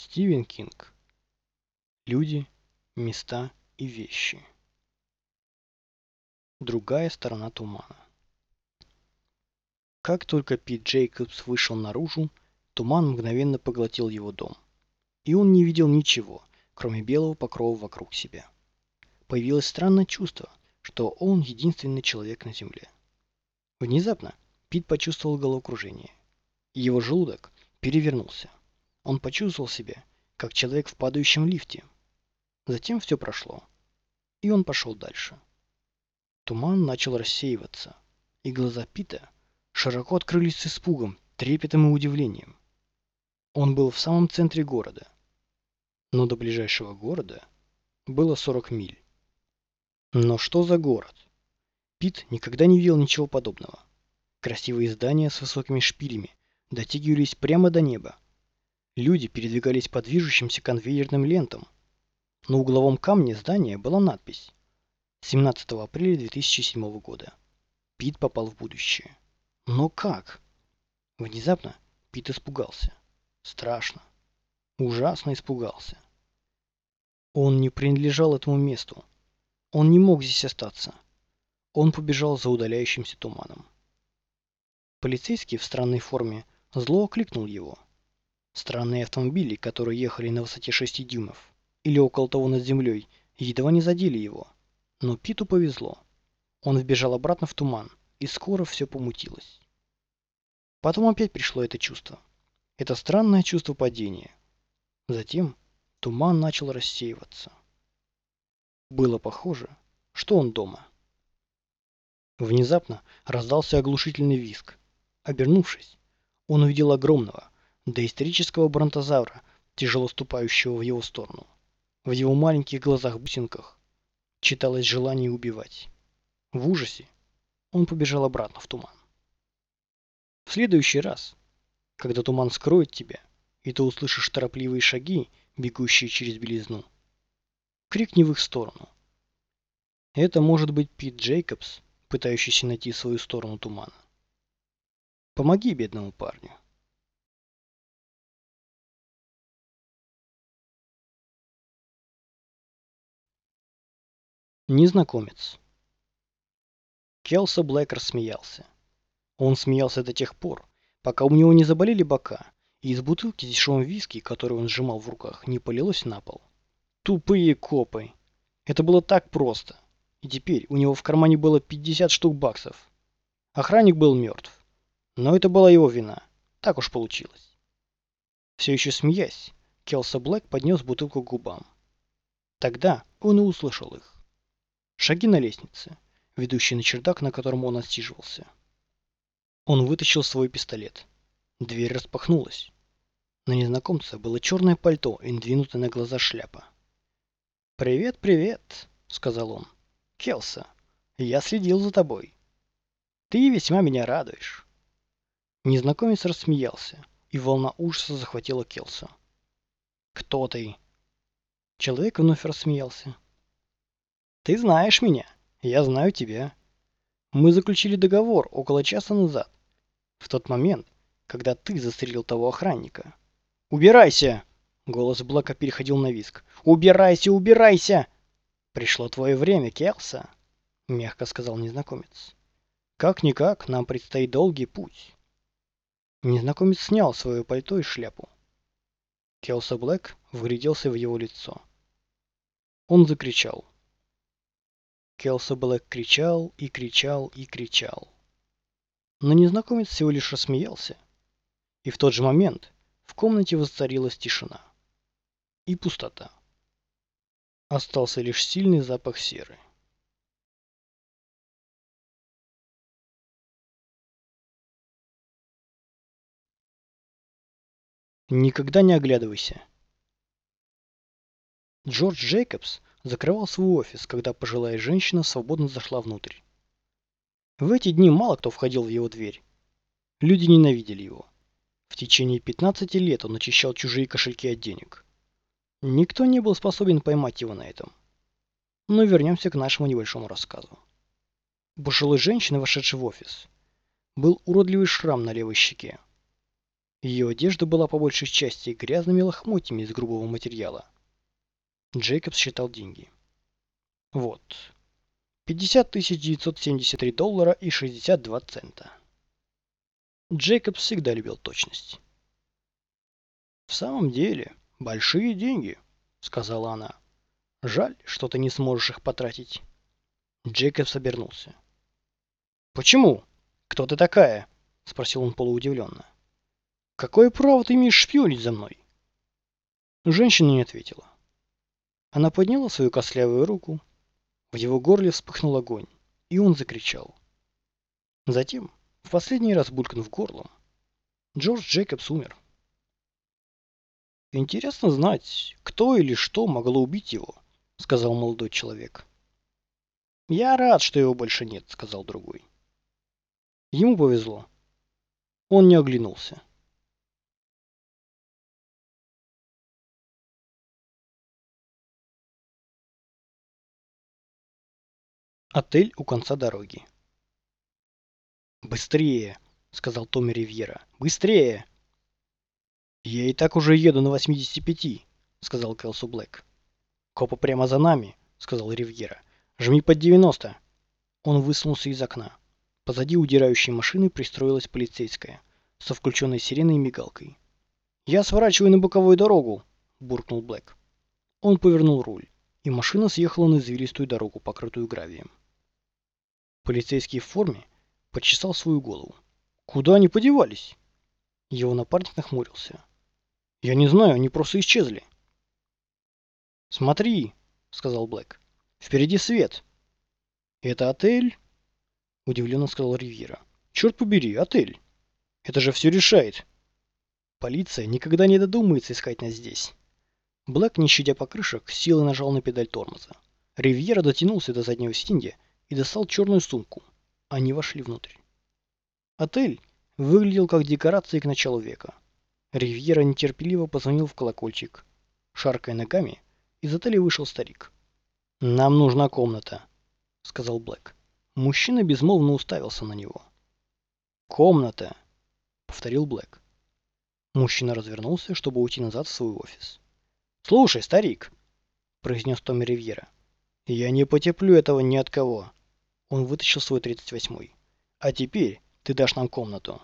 Стивен Кинг. Люди, места и вещи. Другая сторона тумана. Как только Пит Джейкобс вышел наружу, туман мгновенно поглотил его дом. И он не видел ничего, кроме белого покрова вокруг себя. Появилось странное чувство, что он единственный человек на земле. Внезапно Пит почувствовал головокружение. Его желудок перевернулся. Он почувствовал себя, как человек в падающем лифте. Затем все прошло, и он пошел дальше. Туман начал рассеиваться, и глаза Пита широко открылись с испугом, трепетом и удивлением. Он был в самом центре города, но до ближайшего города было 40 миль. Но что за город? Пит никогда не видел ничего подобного. Красивые здания с высокими шпилями дотягивались прямо до неба, Люди передвигались по движущимся конвейерным лентам. На угловом камне здания была надпись 17 апреля 2007 года. Пит попал в будущее. Но как? Внезапно Пит испугался. Страшно. Ужасно испугался. Он не принадлежал этому месту. Он не мог здесь остаться. Он побежал за удаляющимся туманом. Полицейский в странной форме зло окликнул его. Странные автомобили, которые ехали на высоте 6 дюймов, или около того над землей, едва не задели его. Но Питу повезло. Он вбежал обратно в туман, и скоро все помутилось. Потом опять пришло это чувство. Это странное чувство падения. Затем туман начал рассеиваться. Было похоже, что он дома. Внезапно раздался оглушительный визг. Обернувшись, он увидел огромного, доисторического бронтозавра, тяжело ступающего в его сторону. В его маленьких глазах-бусинках читалось желание убивать. В ужасе он побежал обратно в туман. В следующий раз, когда туман скроет тебя, и ты услышишь торопливые шаги, бегущие через белизну, крикни в их сторону. Это может быть Пит Джейкобс, пытающийся найти свою сторону тумана. Помоги бедному парню. Незнакомец. Келса Блэк рассмеялся. Он смеялся до тех пор, пока у него не заболели бока, и из бутылки с дешевым виски, которую он сжимал в руках, не полилось на пол. Тупые копы. Это было так просто. И теперь у него в кармане было 50 штук баксов. Охранник был мертв. Но это была его вина. Так уж получилось. Все еще смеясь, Келса Блэк поднес бутылку к губам. Тогда он и услышал их. Шаги на лестнице, ведущей на чердак, на котором он отсиживался. Он вытащил свой пистолет. Дверь распахнулась. На незнакомце было черное пальто и надвинутая на глаза шляпа. «Привет, привет», — сказал он. «Келса, я следил за тобой. Ты весьма меня радуешь». Незнакомец рассмеялся, и волна ужаса захватила Келса. «Кто ты?» Человек вновь рассмеялся. Ты знаешь меня, я знаю тебя. Мы заключили договор около часа назад, в тот момент, когда ты застрелил того охранника. Убирайся! Голос Блэка переходил на виск. Убирайся, убирайся! Пришло твое время, Келса, мягко сказал незнакомец. Как-никак, нам предстоит долгий путь. Незнакомец снял свое пальто и шляпу. Келса Блэк вгляделся в его лицо. Он закричал. Келса Блэк кричал и кричал и кричал. Но незнакомец всего лишь рассмеялся. И в тот же момент в комнате воцарилась тишина. И пустота. Остался лишь сильный запах серы. Никогда не оглядывайся. Джордж Джейкобс закрывал свой офис, когда пожилая женщина свободно зашла внутрь. В эти дни мало кто входил в его дверь. Люди ненавидели его. В течение 15 лет он очищал чужие кошельки от денег. Никто не был способен поймать его на этом. Но вернемся к нашему небольшому рассказу. У пожилой женщины, вошедшей в офис, был уродливый шрам на левой щеке. Ее одежда была по большей части грязными лохмотьями из грубого материала. Джейкобс считал деньги. Вот. 50 973 доллара и 62 цента. Джейкобс всегда любил точность. «В самом деле, большие деньги», — сказала она. «Жаль, что ты не сможешь их потратить». Джейкобс обернулся. «Почему? Кто ты такая?» — спросил он полуудивленно. «Какое право ты имеешь шпионить за мной?» Женщина не ответила. Она подняла свою костлявую руку. В его горле вспыхнул огонь, и он закричал. Затем, в последний раз булькнув горлом, Джордж Джейкобс умер. «Интересно знать, кто или что могло убить его», — сказал молодой человек. «Я рад, что его больше нет», — сказал другой. Ему повезло. Он не оглянулся. Отель у конца дороги. «Быстрее!» — сказал Томми Ривьера. «Быстрее!» «Я и так уже еду на 85», — сказал Келсу Блэк. «Копы прямо за нами», — сказал Ривьера. «Жми под 90». Он высунулся из окна. Позади удирающей машины пристроилась полицейская, со включенной сиреной и мигалкой. «Я сворачиваю на боковую дорогу», — буркнул Блэк. Он повернул руль, и машина съехала на извилистую дорогу, покрытую гравием. Полицейский в форме почесал свою голову. «Куда они подевались?» Его напарник нахмурился. «Я не знаю, они просто исчезли». «Смотри», — сказал Блэк. «Впереди свет». «Это отель?» — удивленно сказал Ривьера. «Черт побери, отель! Это же все решает!» «Полиция никогда не додумается искать нас здесь». Блэк, не щадя покрышек, силой нажал на педаль тормоза. Ривьера дотянулся до заднего сиденья и достал черную сумку. Они вошли внутрь. Отель выглядел как декорация к началу века. Ривьера нетерпеливо позвонил в колокольчик. Шаркая ногами, из отеля вышел старик. «Нам нужна комната», — сказал Блэк. Мужчина безмолвно уставился на него. «Комната», — повторил Блэк. Мужчина развернулся, чтобы уйти назад в свой офис. «Слушай, старик», — произнес Томми Ривьера, — «я не потеплю этого ни от кого. Он вытащил свой 38-й. «А теперь ты дашь нам комнату».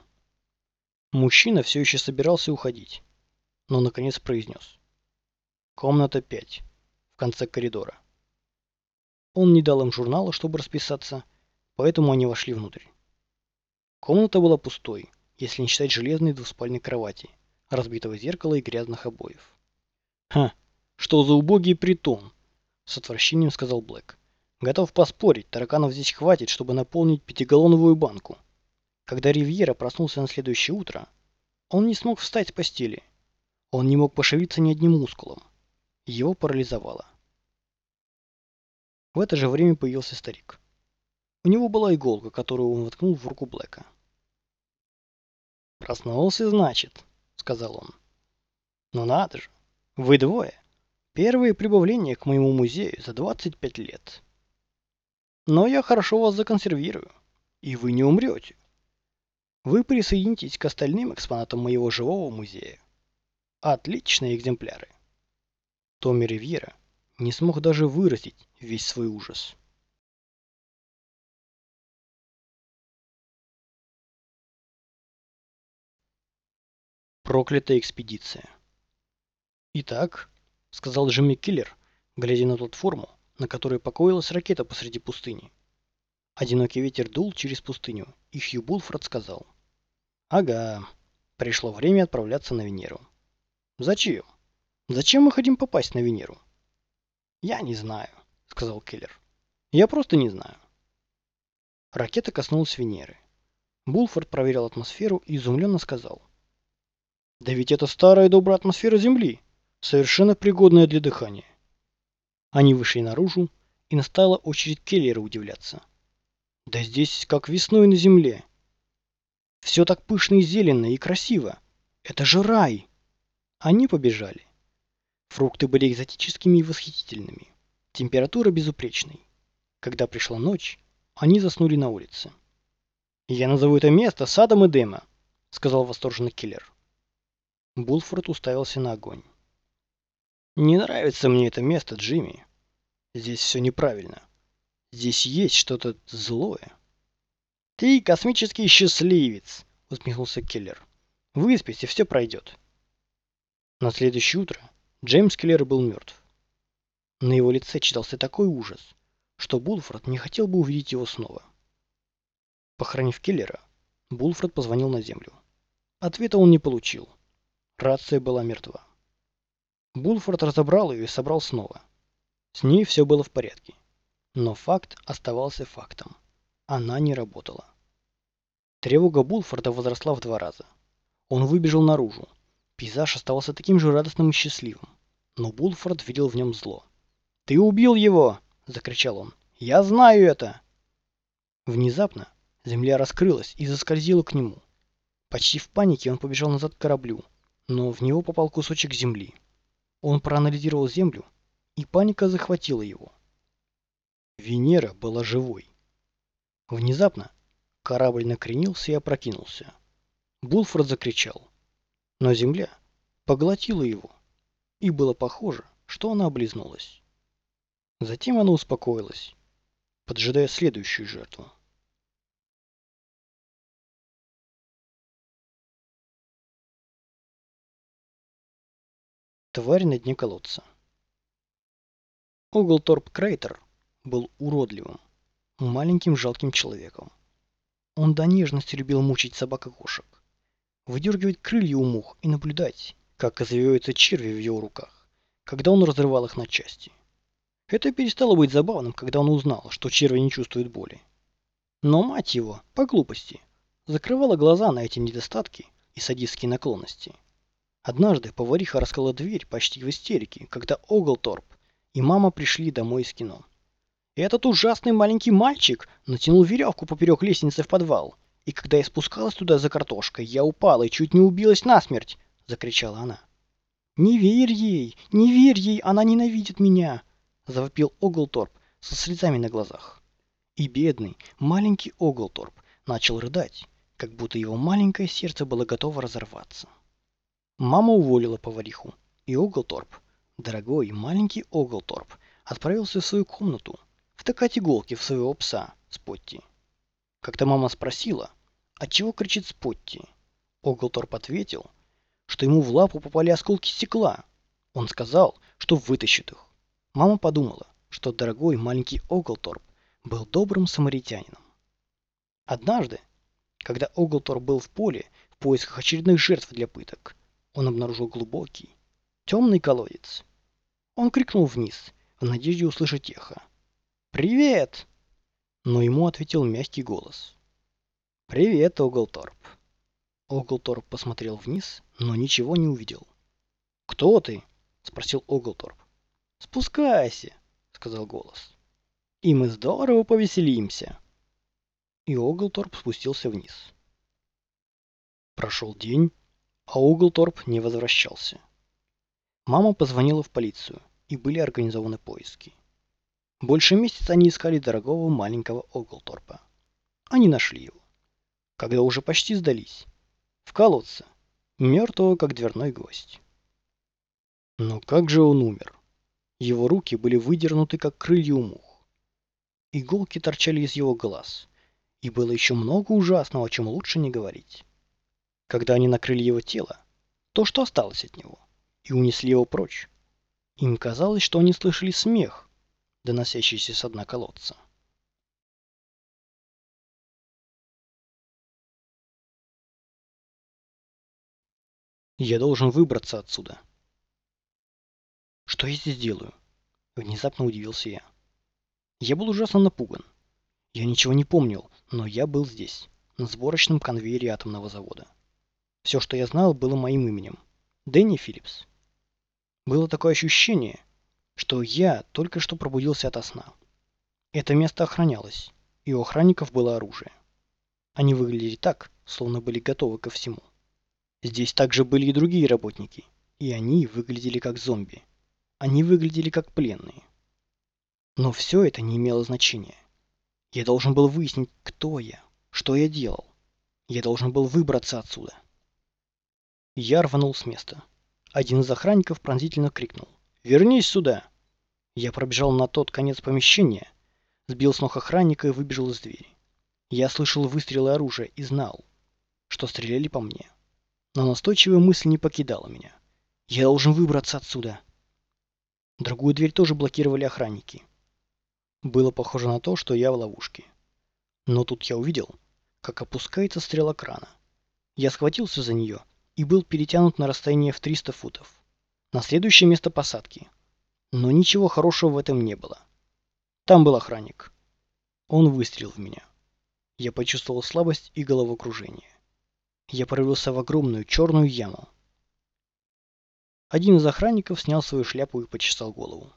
Мужчина все еще собирался уходить, но наконец произнес. «Комната 5, в конце коридора». Он не дал им журнала, чтобы расписаться, поэтому они вошли внутрь. Комната была пустой, если не считать железной двуспальной кровати, разбитого зеркала и грязных обоев. «Ха, что за убогий притон!» — с отвращением сказал Блэк. Готов поспорить, тараканов здесь хватит, чтобы наполнить пятигаллоновую банку. Когда Ривьера проснулся на следующее утро, он не смог встать с постели. Он не мог пошевелиться ни одним мускулом. Его парализовало. В это же время появился старик. У него была иголка, которую он воткнул в руку Блэка. «Проснулся, значит», — сказал он. «Ну надо же, вы двое. Первые прибавления к моему музею за 25 лет». Но я хорошо вас законсервирую, и вы не умрете. Вы присоединитесь к остальным экспонатам моего живого музея. Отличные экземпляры. Томми Ривьера не смог даже выразить весь свой ужас. Проклятая экспедиция. «Итак», — сказал Джимми Киллер, глядя на платформу, на которой покоилась ракета посреди пустыни. Одинокий ветер дул через пустыню, и Хью Булфорд сказал. «Ага, пришло время отправляться на Венеру». «Зачем? Зачем мы хотим попасть на Венеру?» «Я не знаю», — сказал Келлер. «Я просто не знаю». Ракета коснулась Венеры. Булфорд проверил атмосферу и изумленно сказал. «Да ведь это старая добрая атмосфера Земли, совершенно пригодная для дыхания. Они вышли наружу, и настала очередь Келлера удивляться. Да здесь как весной на земле. Все так пышно и зелено, и красиво. Это же рай! Они побежали. Фрукты были экзотическими и восхитительными. Температура безупречной. Когда пришла ночь, они заснули на улице. «Я назову это место садом Эдема», — сказал восторженный киллер. Булфорд уставился на огонь. «Не нравится мне это место, Джимми. Здесь все неправильно. Здесь есть что-то злое». «Ты космический счастливец!» — усмехнулся Келлер. «Выспись, и все пройдет». На следующее утро Джеймс Келлер был мертв. На его лице читался такой ужас, что Булфорд не хотел бы увидеть его снова. Похоронив Келлера, Булфорд позвонил на землю. Ответа он не получил. Рация была мертва. Булфорд разобрал ее и собрал снова. С ней все было в порядке. Но факт оставался фактом. Она не работала. Тревога Булфорда возросла в два раза. Он выбежал наружу. Пейзаж оставался таким же радостным и счастливым. Но Булфорд видел в нем зло. «Ты убил его!» – закричал он. «Я знаю это!» Внезапно земля раскрылась и заскользила к нему. Почти в панике он побежал назад к кораблю, но в него попал кусочек земли. Он проанализировал землю, и паника захватила его. Венера была живой. Внезапно корабль накренился и опрокинулся. Булфорд закричал. Но земля поглотила его, и было похоже, что она облизнулась. Затем она успокоилась, поджидая следующую жертву. Тварь на дне колодца. Оглторп Крейтер был уродливым, маленьким жалким человеком. Он до нежности любил мучить собак и кошек, выдергивать крылья у мух и наблюдать, как извиваются черви в его руках, когда он разрывал их на части. Это перестало быть забавным, когда он узнал, что черви не чувствуют боли. Но мать его, по глупости, закрывала глаза на эти недостатки и садистские наклонности. Однажды повариха раскрыла дверь почти в истерике, когда Оглторп и мама пришли домой из кино. Этот ужасный маленький мальчик натянул веревку поперек лестницы в подвал. И когда я спускалась туда за картошкой, я упала и чуть не убилась насмерть, закричала она. Не верь ей, не верь ей, она ненавидит меня, завопил Оглторп со слезами на глазах. И бедный, маленький Оглторп начал рыдать, как будто его маленькое сердце было готово разорваться. Мама уволила повариху, и Оглторп, дорогой маленький Оглторп, отправился в свою комнату втыкать иголки в своего пса Спотти. Когда мама спросила, отчего кричит Спотти, Оглторп ответил, что ему в лапу попали осколки стекла. Он сказал, что вытащит их. Мама подумала, что дорогой маленький Оглторп был добрым самаритянином. Однажды, когда Оглторп был в поле в поисках очередных жертв для пыток, он обнаружил глубокий, темный колодец. Он крикнул вниз, в надежде услышать эхо. «Привет!» Но ему ответил мягкий голос. «Привет, Оглторп!» Оглторп посмотрел вниз, но ничего не увидел. «Кто ты?» — спросил Оглторп. «Спускайся!» — сказал голос. «И мы здорово повеселимся!» И Оглторп спустился вниз. Прошел день, а Углторп не возвращался. Мама позвонила в полицию, и были организованы поиски. Больше месяца они искали дорогого маленького Оглторпа. Они нашли его. Когда уже почти сдались. В колодце. Мертвого, как дверной гость. Но как же он умер? Его руки были выдернуты, как крылья у мух. Иголки торчали из его глаз. И было еще много ужасного, о чем лучше не говорить. Когда они накрыли его тело, то, что осталось от него, и унесли его прочь, им казалось, что они слышали смех, доносящийся с дна колодца. Я должен выбраться отсюда. Что я здесь делаю? Внезапно удивился я. Я был ужасно напуган. Я ничего не помнил, но я был здесь, на сборочном конвейере атомного завода. Все, что я знал, было моим именем. Дэнни Филлипс. Было такое ощущение, что я только что пробудился ото сна. Это место охранялось, и у охранников было оружие. Они выглядели так, словно были готовы ко всему. Здесь также были и другие работники, и они выглядели как зомби. Они выглядели как пленные. Но все это не имело значения. Я должен был выяснить, кто я, что я делал. Я должен был выбраться отсюда. Я рванул с места. Один из охранников пронзительно крикнул. «Вернись сюда!» Я пробежал на тот конец помещения, сбил с ног охранника и выбежал из двери. Я слышал выстрелы оружия и знал, что стреляли по мне. Но настойчивая мысль не покидала меня. Я должен выбраться отсюда. Другую дверь тоже блокировали охранники. Было похоже на то, что я в ловушке. Но тут я увидел, как опускается стрела крана. Я схватился за нее и был перетянут на расстояние в 300 футов. На следующее место посадки. Но ничего хорошего в этом не было. Там был охранник. Он выстрелил в меня. Я почувствовал слабость и головокружение. Я провалился в огромную черную яму. Один из охранников снял свою шляпу и почесал голову.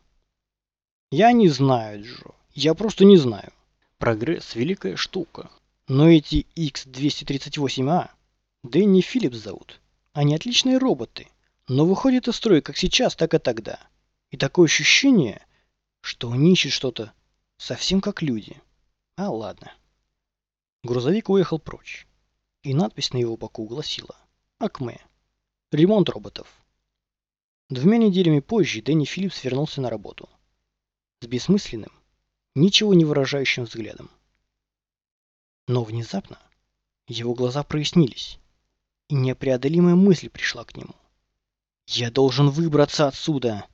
«Я не знаю, Джо. Я просто не знаю. Прогресс – великая штука. Но эти X-238A Дэнни Филлипс зовут. Они отличные роботы, но выходят из строя как сейчас, так и тогда. И такое ощущение, что они ищут что-то совсем как люди. А ладно. Грузовик уехал прочь, и надпись на его боку гласила «Акме. Ремонт роботов». Двумя неделями позже Дэнни Филлипс вернулся на работу. С бессмысленным, ничего не выражающим взглядом. Но внезапно его глаза прояснились, и непреодолимая мысль пришла к нему. «Я должен выбраться отсюда!»